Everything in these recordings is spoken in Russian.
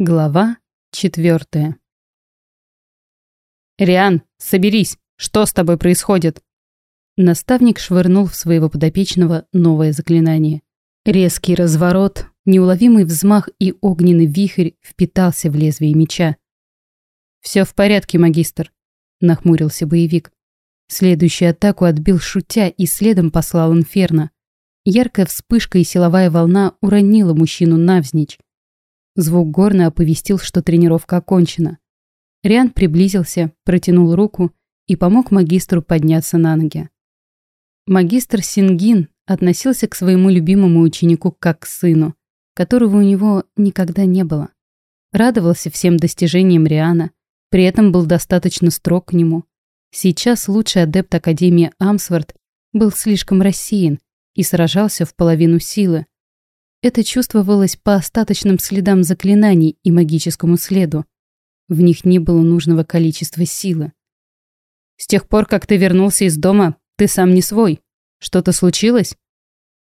Глава четвертая. «Риан, соберись! Что с тобой происходит?» Наставник швырнул в своего подопечного новое заклинание. Резкий разворот, неуловимый взмах и огненный вихрь впитался в лезвие меча. «Все в порядке, магистр», — нахмурился боевик. Следующую атаку отбил шутя и следом послал инферно. Яркая вспышка и силовая волна уронила мужчину навзничь. Звук горна оповестил, что тренировка окончена. Риан приблизился, протянул руку и помог магистру подняться на ноги. Магистр Сингин относился к своему любимому ученику как к сыну, которого у него никогда не было. Радовался всем достижениям Риана, при этом был достаточно строг к нему. Сейчас лучший адепт Академии Амсворт был слишком рассеян и сражался в половину силы, это чувствовалось по остаточным следам заклинаний и магическому следу. В них не было нужного количества силы. «С тех пор, как ты вернулся из дома, ты сам не свой. Что-то случилось?»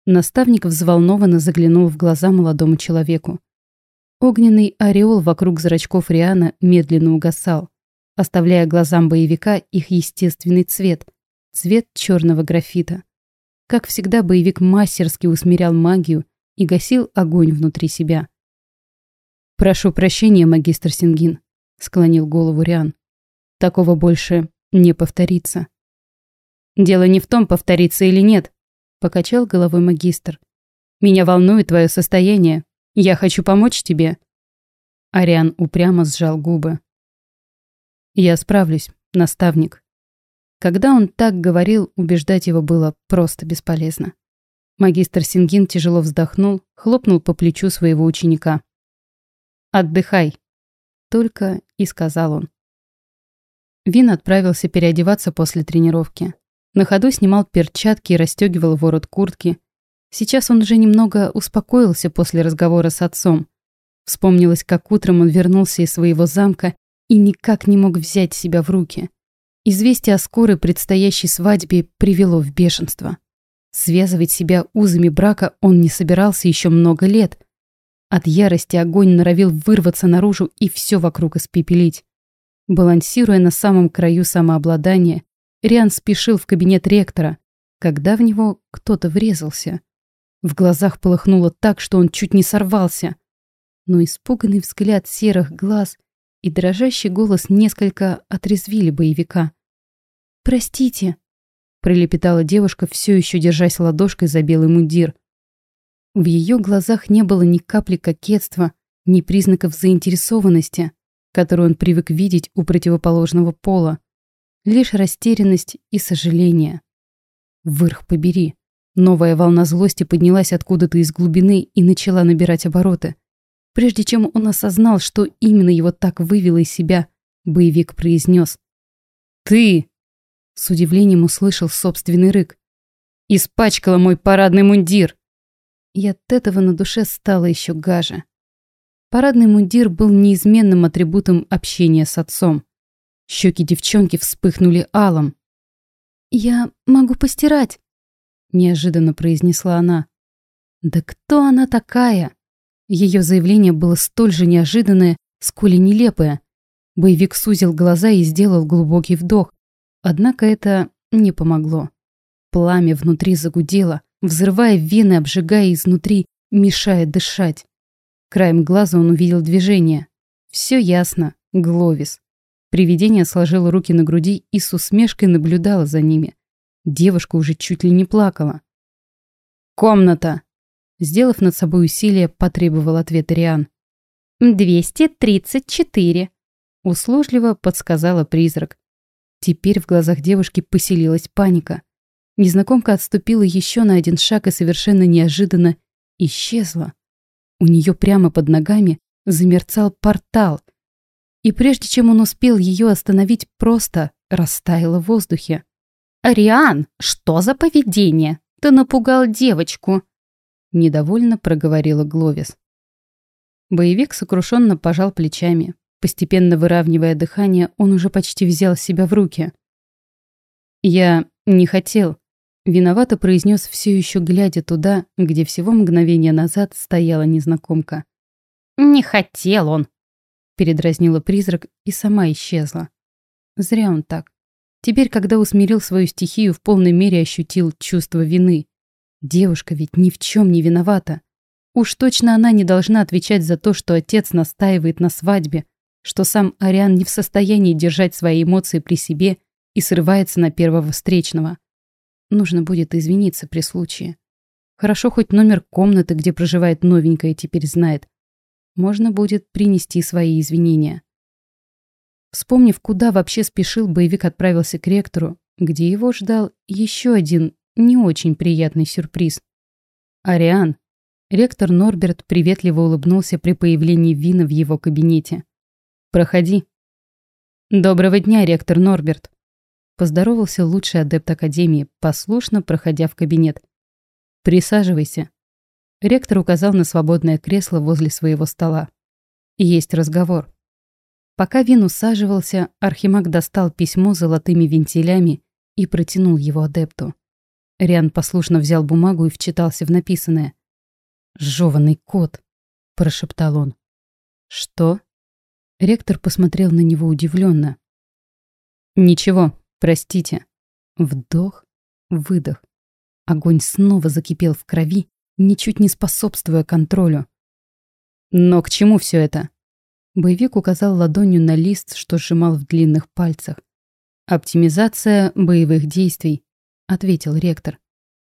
Наставник взволнованно заглянул в глаза молодому человеку. Огненный ореол вокруг зрачков Риана медленно угасал, оставляя глазам боевика их естественный цвет — цвет черного графита. Как всегда, боевик мастерски усмирял магию и гасил огонь внутри себя. «Прошу прощения, магистр Сингин», — склонил голову Риан. «Такого больше не повторится». «Дело не в том, повторится или нет», — покачал головой магистр. «Меня волнует твое состояние. Я хочу помочь тебе». Ариан упрямо сжал губы. «Я справлюсь, наставник». Когда он так говорил, убеждать его было просто бесполезно. Магистр Сингин тяжело вздохнул, хлопнул по плечу своего ученика. «Отдыхай», — только и сказал он. Вин отправился переодеваться после тренировки. На ходу снимал перчатки и расстегивал ворот куртки. Сейчас он уже немного успокоился после разговора с отцом. Вспомнилось, как утром он вернулся из своего замка и никак не мог взять себя в руки. Известие о скорой предстоящей свадьбе привело в бешенство. Связывать себя узами брака он не собирался еще много лет. От ярости огонь норовил вырваться наружу и все вокруг испепелить. Балансируя на самом краю самообладания, Риан спешил в кабинет ректора, когда в него кто-то врезался. В глазах полыхнуло так, что он чуть не сорвался. Но испуганный взгляд серых глаз и дрожащий голос несколько отрезвили боевика. «Простите», пролепетала девушка, все еще держась ладошкой за белый мундир. В ее глазах не было ни капли кокетства, ни признаков заинтересованности, которую он привык видеть у противоположного пола. Лишь растерянность и сожаление. Вырх побери. Новая волна злости поднялась откуда-то из глубины и начала набирать обороты. Прежде чем он осознал, что именно его так вывело из себя, боевик произнес. «Ты!» С удивлением услышал собственный рык. «Испачкала мой парадный мундир!» И от этого на душе стало еще гаже. Парадный мундир был неизменным атрибутом общения с отцом. Щеки девчонки вспыхнули алом. «Я могу постирать», — неожиданно произнесла она. «Да кто она такая?» Ее заявление было столь же неожиданное, сколь и нелепое. Боевик сузил глаза и сделал глубокий вдох, Однако это не помогло. Пламя внутри загудело, взрывая вены, обжигая изнутри, мешая дышать. Краем глаза он увидел движение. Все ясно. Гловис. Привидение сложило руки на груди и с усмешкой наблюдало за ними. Девушка уже чуть ли не плакала. «Комната!» Сделав над собой усилие, потребовал ответ Риан. «Двести тридцать четыре», — услужливо подсказала призрак. Теперь в глазах девушки поселилась паника. Незнакомка отступила еще на один шаг и совершенно неожиданно исчезла. У нее прямо под ногами замерцал портал. И прежде чем он успел ее остановить, просто растаяла в воздухе. «Ариан, что за поведение? Ты напугал девочку!» Недовольно проговорила Гловис. Боевик сокрушенно пожал плечами. Постепенно выравнивая дыхание, он уже почти взял себя в руки. «Я не хотел», — виновато произнес все еще глядя туда, где всего мгновение назад стояла незнакомка. «Не хотел он», передразнила призрак и сама исчезла. Зря он так. Теперь, когда усмирил свою стихию, в полной мере ощутил чувство вины. Девушка ведь ни в чем не виновата. Уж точно она не должна отвечать за то, что отец настаивает на свадьбе, что сам Ариан не в состоянии держать свои эмоции при себе и срывается на первого встречного. Нужно будет извиниться при случае. Хорошо хоть номер комнаты, где проживает новенькая, теперь знает. Можно будет принести свои извинения. Вспомнив, куда вообще спешил, боевик отправился к ректору, где его ждал еще один не очень приятный сюрприз. «Ариан». Ректор Норберт приветливо улыбнулся при появлении Вина в его кабинете. «Проходи». «Доброго дня, ректор Норберт», — поздоровался лучший адепт Академии, послушно проходя в кабинет. «Присаживайся». Ректор указал на свободное кресло возле своего стола. «Есть разговор». Пока Вин усаживался, Архимаг достал письмо золотыми вентилями и протянул его адепту. Риан послушно взял бумагу и вчитался в написанное. «Жёванный кот», — прошептал он. «Что?» Ректор посмотрел на него удивленно. «Ничего, простите». Вдох, выдох. Огонь снова закипел в крови, ничуть не способствуя контролю. «Но к чему все это?» Боевик указал ладонью на лист, что сжимал в длинных пальцах. «Оптимизация боевых действий», — ответил ректор.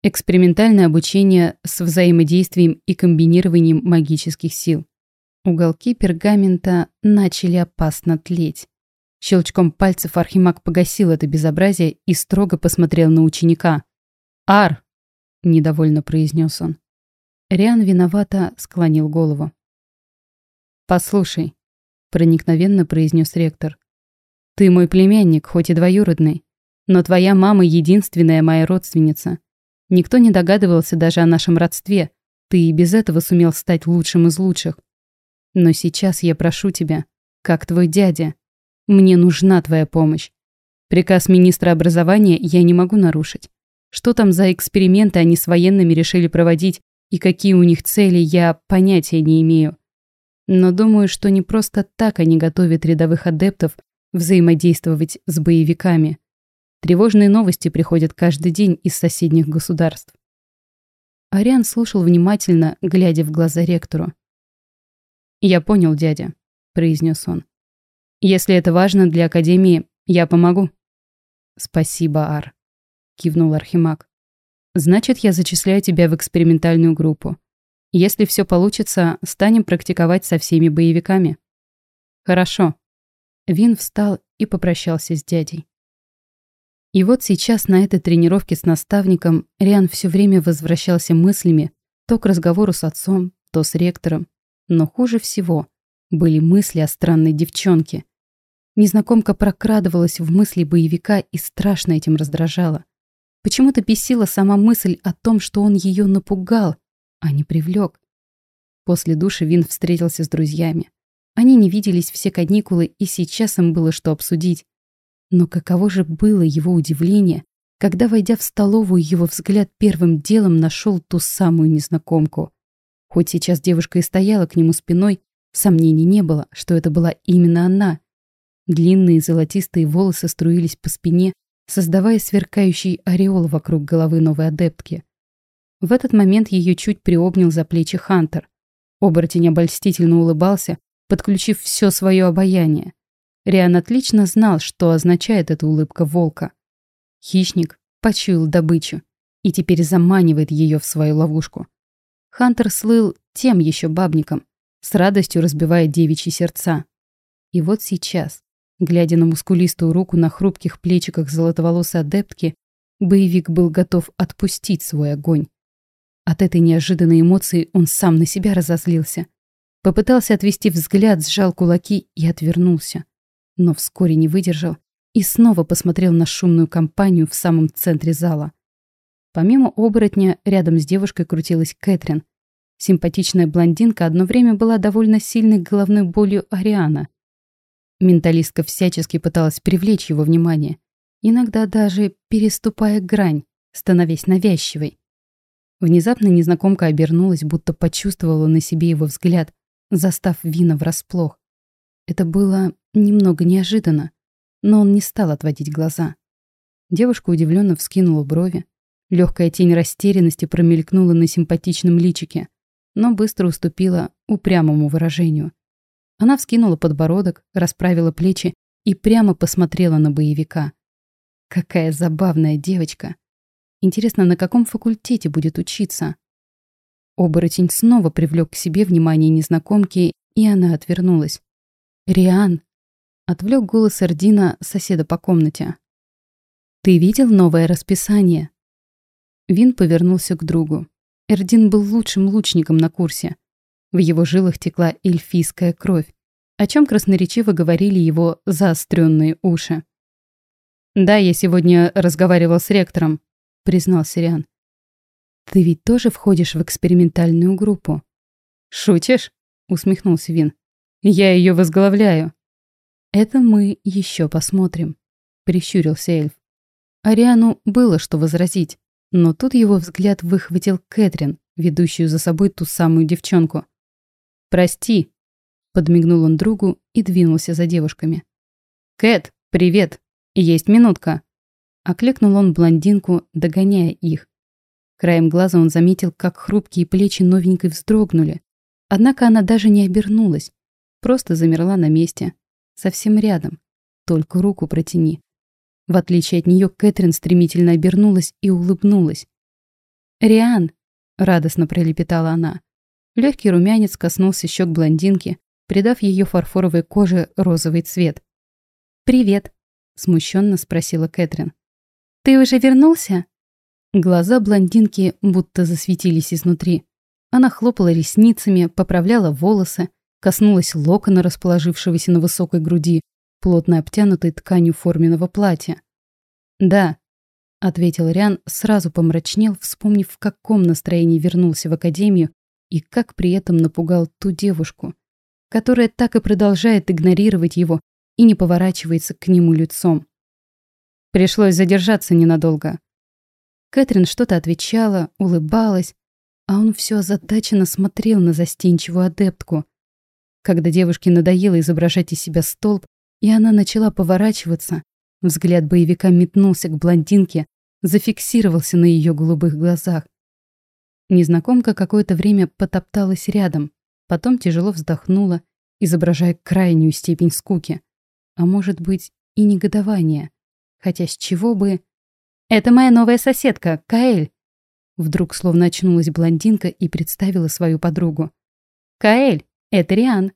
«Экспериментальное обучение с взаимодействием и комбинированием магических сил». Уголки пергамента начали опасно тлеть. Щелчком пальцев Архимаг погасил это безобразие и строго посмотрел на ученика. «Ар!» — недовольно произнес он. Риан виновато склонил голову. «Послушай, проникновенно произнес ректор. Ты мой племянник, хоть и двоюродный, но твоя мама единственная моя родственница. Никто не догадывался даже о нашем родстве. Ты и без этого сумел стать лучшим из лучших. Но сейчас я прошу тебя, как твой дядя, мне нужна твоя помощь. Приказ министра образования я не могу нарушить. Что там за эксперименты они с военными решили проводить и какие у них цели, я понятия не имею. Но думаю, что не просто так они готовят рядовых адептов взаимодействовать с боевиками. Тревожные новости приходят каждый день из соседних государств. Ариан слушал внимательно, глядя в глаза ректору. «Я понял, дядя», — произнес он. «Если это важно для Академии, я помогу». «Спасибо, Ар», — кивнул Архимаг. «Значит, я зачисляю тебя в экспериментальную группу. Если все получится, станем практиковать со всеми боевиками. Хорошо. Вин встал и попрощался с дядей. И вот сейчас на этой тренировке с наставником Риан все время возвращался мыслями то к разговору с отцом, то с ректором. Но хуже всего были мысли о странной девчонке. Незнакомка прокрадывалась в мысли боевика и страшно этим раздражала. Почему-то бесила сама мысль о том, что он ее напугал, а не привлек. После души Вин встретился с друзьями. Они не виделись все каникулы, и сейчас им было что обсудить. Но каково же было его удивление, когда, войдя в столовую, его взгляд первым делом нашел ту самую незнакомку. Хоть сейчас девушка и стояла к нему спиной, сомнений не было, что это была именно она. Длинные золотистые волосы струились по спине, создавая сверкающий ореол вокруг головы новой адептки. В этот момент ее чуть приобнял за плечи Хантер. Оборотень обольстительно улыбался, подключив все свое обаяние. Риан отлично знал, что означает эта улыбка волка. Хищник почуял добычу и теперь заманивает ее в свою ловушку. Хантер слыл тем еще бабником, с радостью разбивая девичьи сердца. И вот сейчас, глядя на мускулистую руку на хрупких плечиках золотоволосой адептки, боевик был готов отпустить свой огонь. От этой неожиданной эмоции он сам на себя разозлился. Попытался отвести взгляд, сжал кулаки и отвернулся. Но вскоре не выдержал и снова посмотрел на шумную компанию в самом центре зала. Помимо оборотня, рядом с девушкой крутилась Кэтрин. Симпатичная блондинка одно время была довольно сильной головной болью Ариана. Менталистка всячески пыталась привлечь его внимание, иногда даже переступая грань, становясь навязчивой. Внезапно незнакомка обернулась, будто почувствовала на себе его взгляд, застав Вина врасплох. Это было немного неожиданно, но он не стал отводить глаза. Девушка удивленно вскинула брови. Легкая тень растерянности промелькнула на симпатичном личике, но быстро уступила упрямому выражению. Она вскинула подбородок, расправила плечи и прямо посмотрела на боевика. Какая забавная девочка. Интересно, на каком факультете будет учиться? Оборотень снова привлек к себе внимание незнакомки, и она отвернулась. «Риан!» — отвлек голос Эрдина, соседа по комнате. «Ты видел новое расписание?» Вин повернулся к другу. Эрдин был лучшим лучником на курсе. В его жилах текла эльфийская кровь, о чем красноречиво говорили его заостренные уши. «Да, я сегодня разговаривал с ректором», — признал Сириан. «Ты ведь тоже входишь в экспериментальную группу?» «Шутишь?» — усмехнулся Вин. «Я ее возглавляю». «Это мы еще посмотрим», — прищурился эльф. Ариану было что возразить, но тут его взгляд выхватил Кэтрин, ведущую за собой ту самую девчонку. «Прости», — подмигнул он другу и двинулся за девушками. «Кэт, привет! Есть минутка!» Окликнул он блондинку, догоняя их. Краем глаза он заметил, как хрупкие плечи новенькой вздрогнули. Однако она даже не обернулась, просто замерла на месте, совсем рядом. Только руку протяни. В отличие от нее, Кэтрин стремительно обернулась и улыбнулась. «Риан!» — радостно пролепетала она. Легкий румянец коснулся щек блондинки, придав ее фарфоровой коже розовый цвет. «Привет», — смущенно спросила Кэтрин. «Ты уже вернулся?» Глаза блондинки будто засветились изнутри. Она хлопала ресницами, поправляла волосы, коснулась локона, расположившегося на высокой груди, плотно обтянутой тканью форменного платья. «Да», — ответил Риан, сразу помрачнел, вспомнив, в каком настроении вернулся в академию и как при этом напугал ту девушку, которая так и продолжает игнорировать его и не поворачивается к нему лицом. Пришлось задержаться ненадолго. Кэтрин что-то отвечала, улыбалась, а он все озадаченно смотрел на застенчивую адептку. Когда девушке надоело изображать из себя столб, и она начала поворачиваться, взгляд боевика метнулся к блондинке, зафиксировался на ее голубых глазах. Незнакомка какое-то время потопталась рядом, потом тяжело вздохнула, изображая крайнюю степень скуки, а может быть и негодования. Хотя с чего бы... «Это моя новая соседка, Каэль!» Вдруг словно очнулась блондинка и представила свою подругу. «Каэль, это Риан!»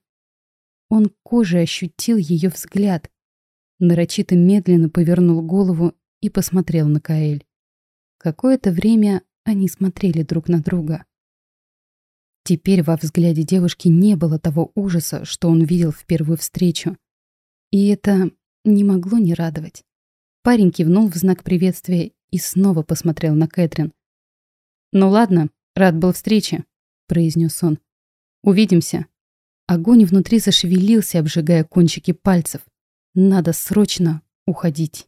Он кожей ощутил ее взгляд. Нарочито медленно повернул голову и посмотрел на Каэль. Какое-то время они смотрели друг на друга. Теперь во взгляде девушки не было того ужаса, что он видел в первую встречу. И это не могло не радовать. Парень кивнул в знак приветствия и снова посмотрел на Кэтрин. «Ну ладно, рад был встрече», — произнес он. «Увидимся». Огонь внутри зашевелился, обжигая кончики пальцев. Надо срочно уходить.